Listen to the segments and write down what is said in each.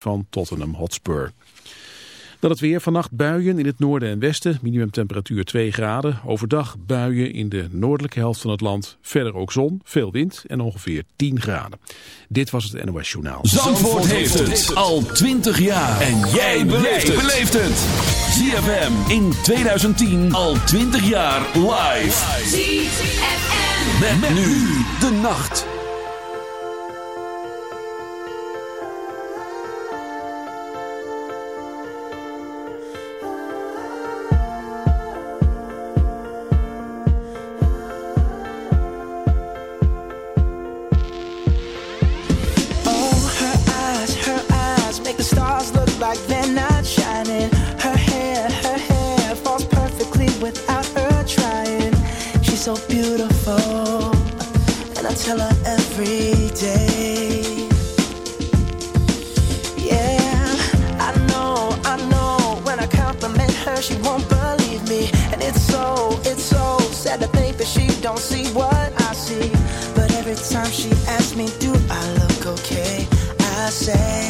van Tottenham Hotspur. Dan het weer. Vannacht buien in het noorden en westen. Minimumtemperatuur 2 graden. Overdag buien in de noordelijke helft van het land. Verder ook zon, veel wind en ongeveer 10 graden. Dit was het NOS Journaal. Zandvoort, heeft het al 20 jaar. En jij beleeft het. ZFM in 2010 al 20 jaar live. ZFM. met nu de nacht. say.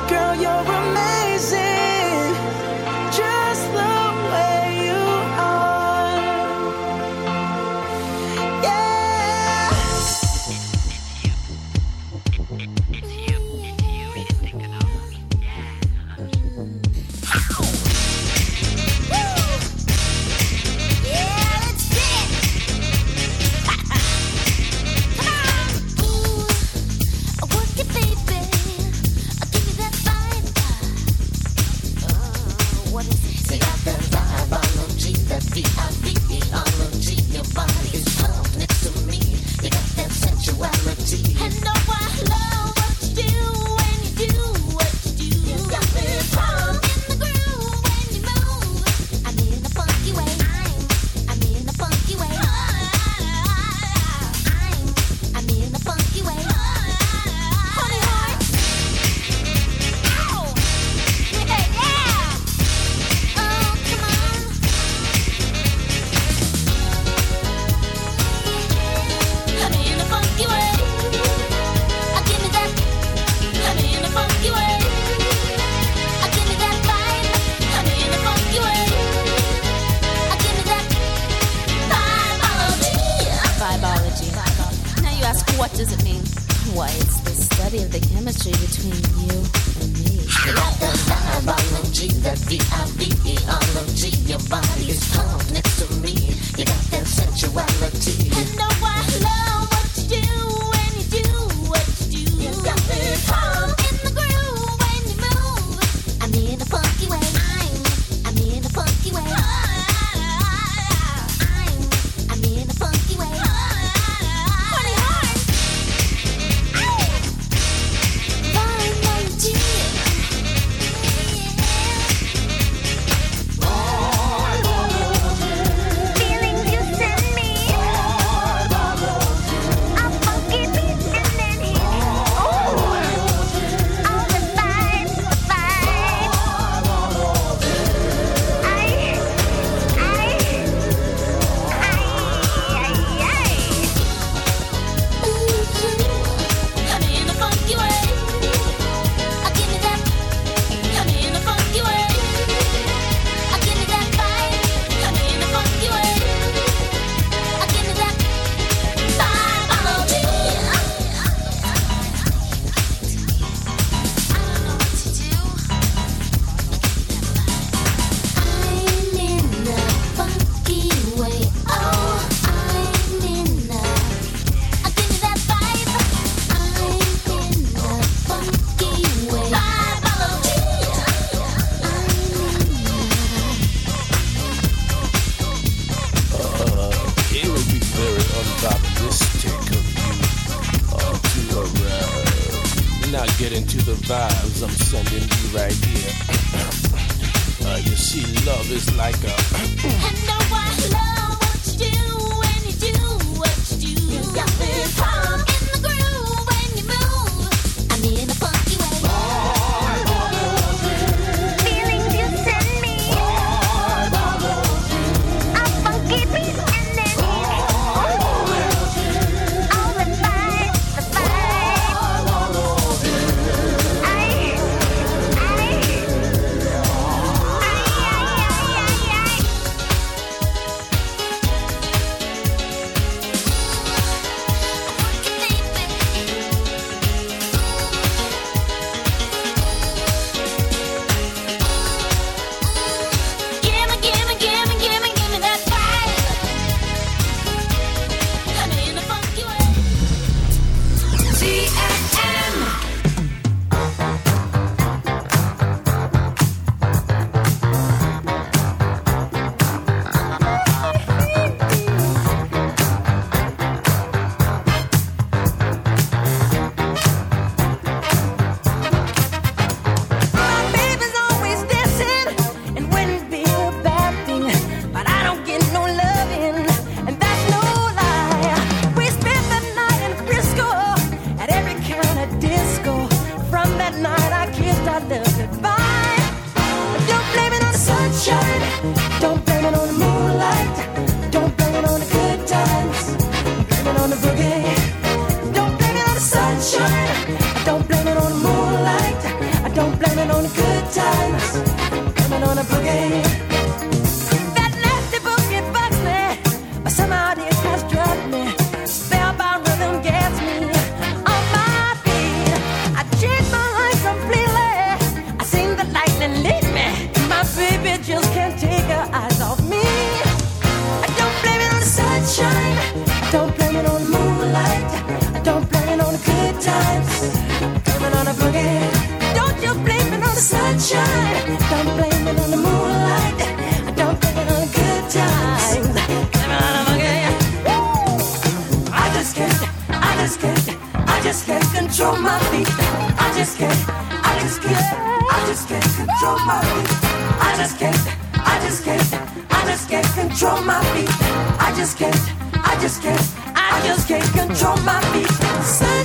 girl.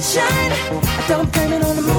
Sunshine. I don't blame it on the moonlight.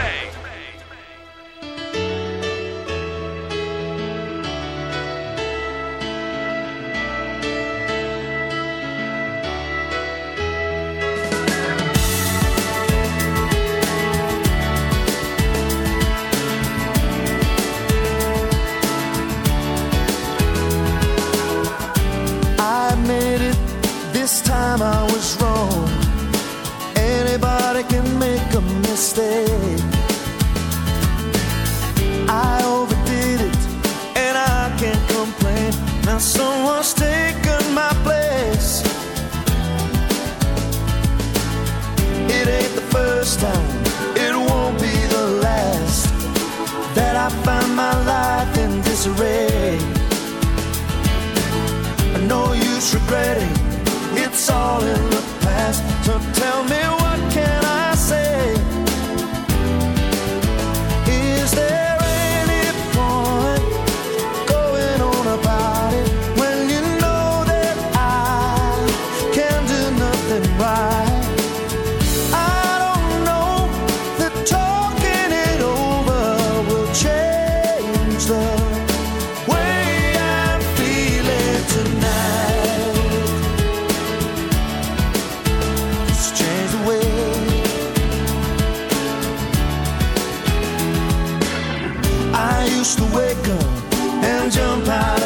I used to wake up and jump out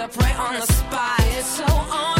up right on the spot. It's so on.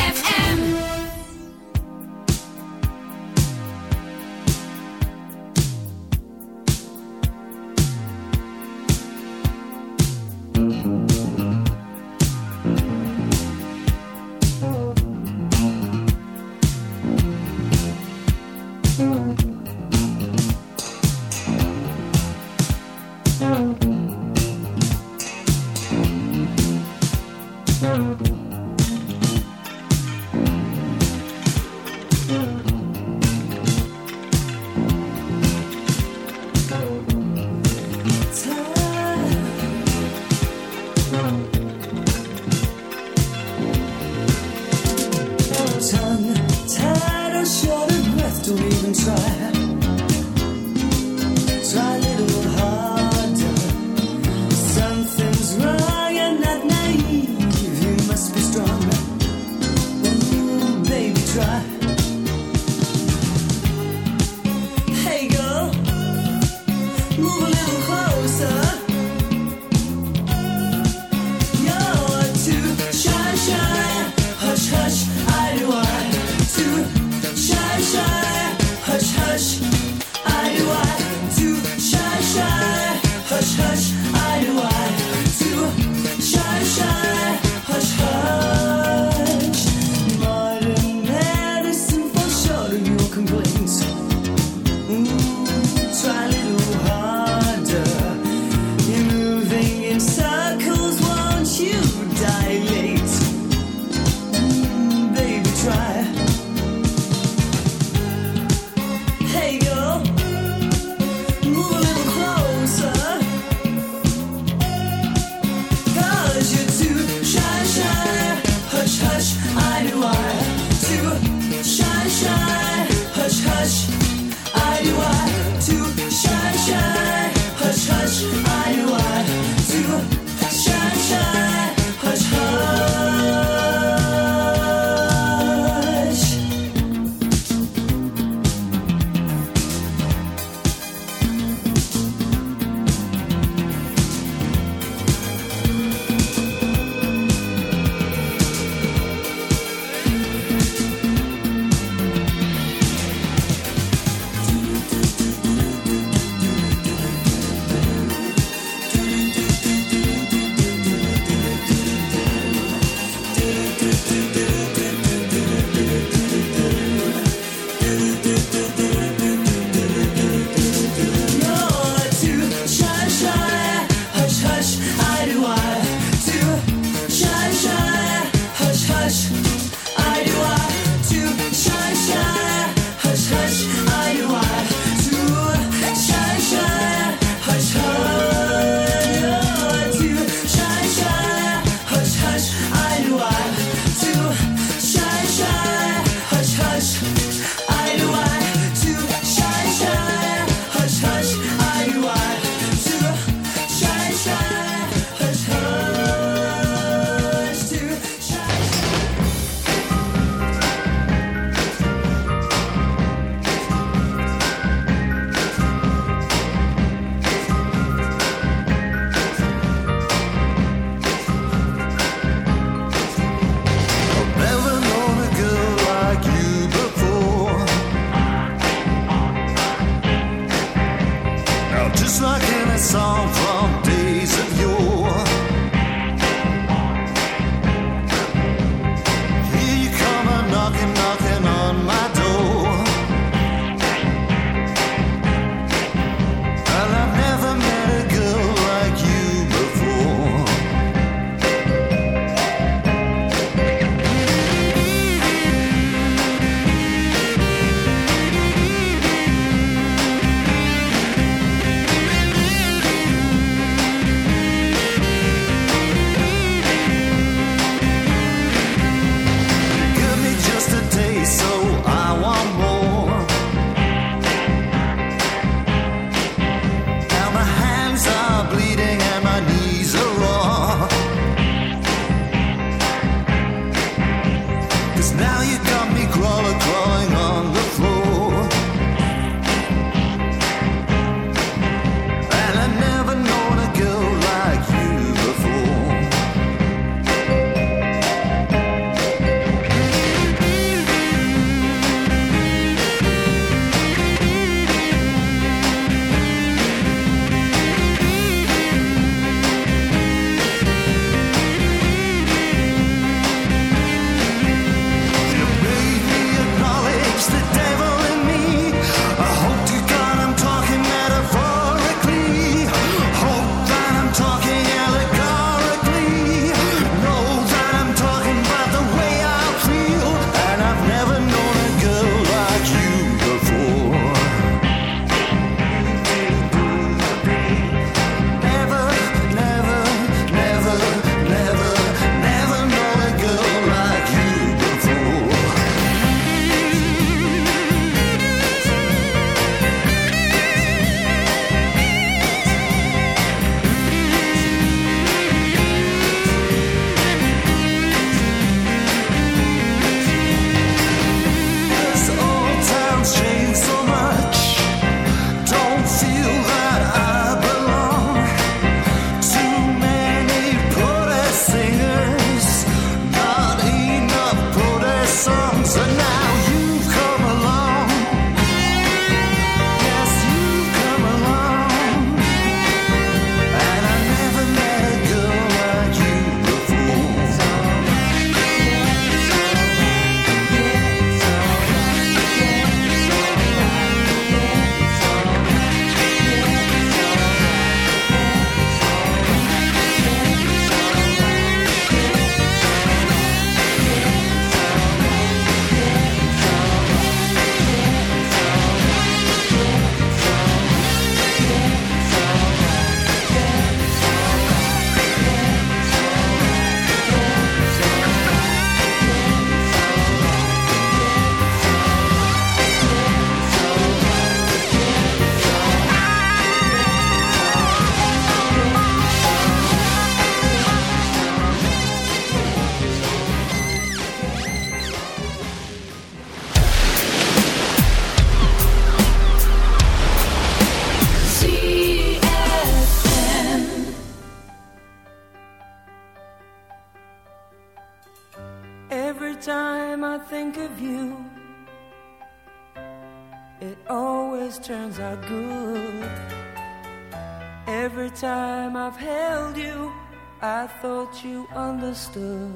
understood.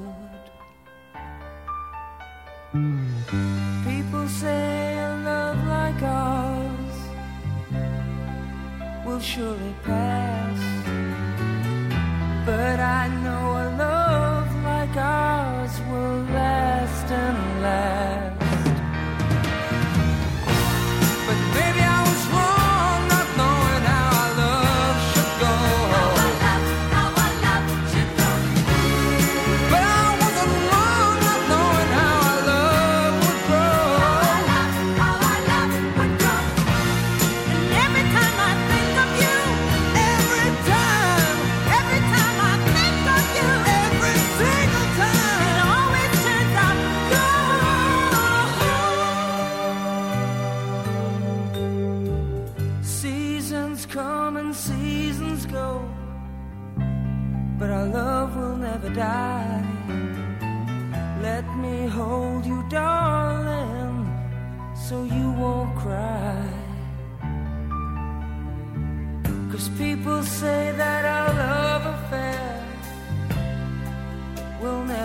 People say a love like ours will surely pass.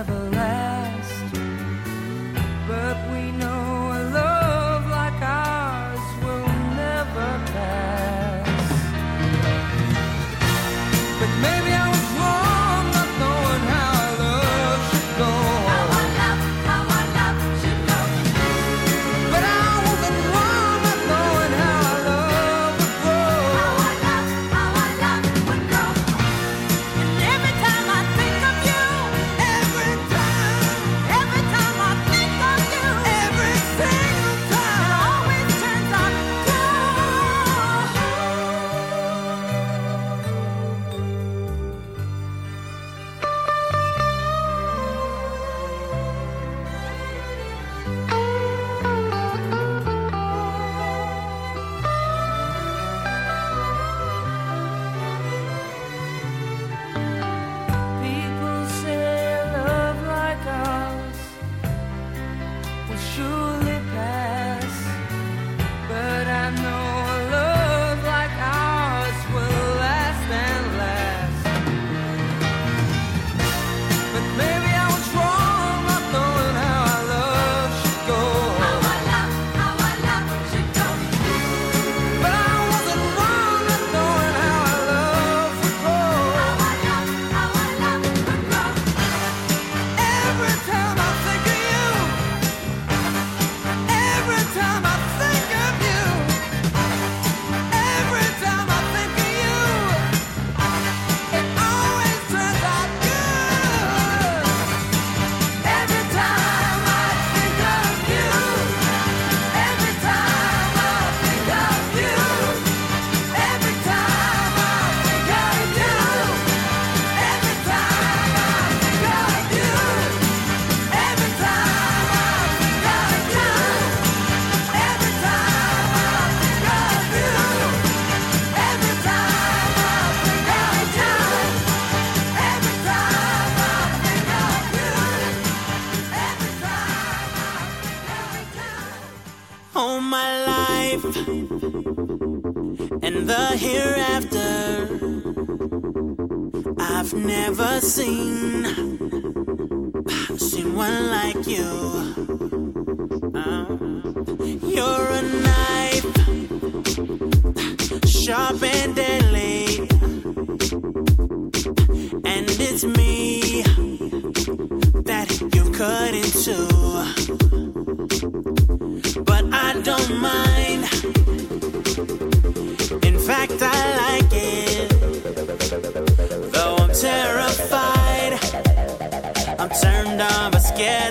travel. I've seen, someone seen one like you. Uh, you're a knife, sharp and deadly, and it's me that you cut into. But I don't mind. Yeah.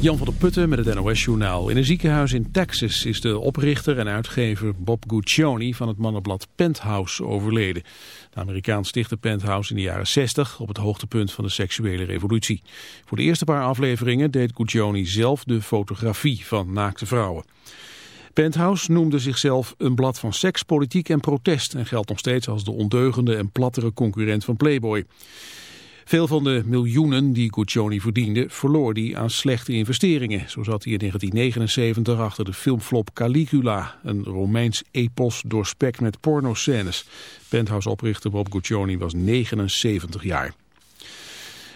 Jan van der Putten met het NOS-journaal. In een ziekenhuis in Texas is de oprichter en uitgever Bob Guccione van het mannenblad Penthouse overleden. De Amerikaan stichtte Penthouse in de jaren 60 op het hoogtepunt van de seksuele revolutie. Voor de eerste paar afleveringen deed Guccione zelf de fotografie van naakte vrouwen. Penthouse noemde zichzelf een blad van seks, politiek en protest en geldt nog steeds als de ondeugende en plattere concurrent van Playboy. Veel van de miljoenen die Guccione verdiende verloor hij aan slechte investeringen. Zo zat hij in 1979 achter de filmflop Caligula, een Romeins epos doorspekt met pornoscènes. Penthouse-oprichter Bob Guccione was 79 jaar.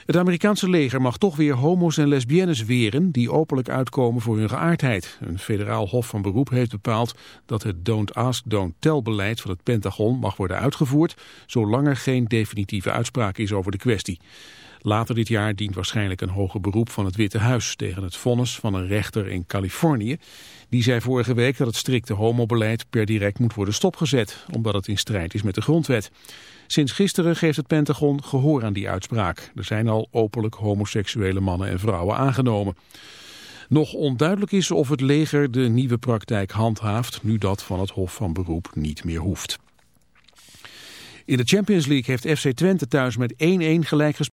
Het Amerikaanse leger mag toch weer homo's en lesbiennes weren die openlijk uitkomen voor hun geaardheid. Een federaal hof van beroep heeft bepaald dat het Don't Ask, Don't Tell beleid van het Pentagon mag worden uitgevoerd, zolang er geen definitieve uitspraak is over de kwestie. Later dit jaar dient waarschijnlijk een hoger beroep van het Witte Huis tegen het vonnis van een rechter in Californië. Die zei vorige week dat het strikte homobeleid per direct moet worden stopgezet, omdat het in strijd is met de grondwet. Sinds gisteren geeft het Pentagon gehoor aan die uitspraak. Er zijn al openlijk homoseksuele mannen en vrouwen aangenomen. Nog onduidelijk is of het leger de nieuwe praktijk handhaaft, nu dat van het Hof van Beroep niet meer hoeft. In de Champions League heeft FC Twente thuis met 1-1 gelijk gespeeld.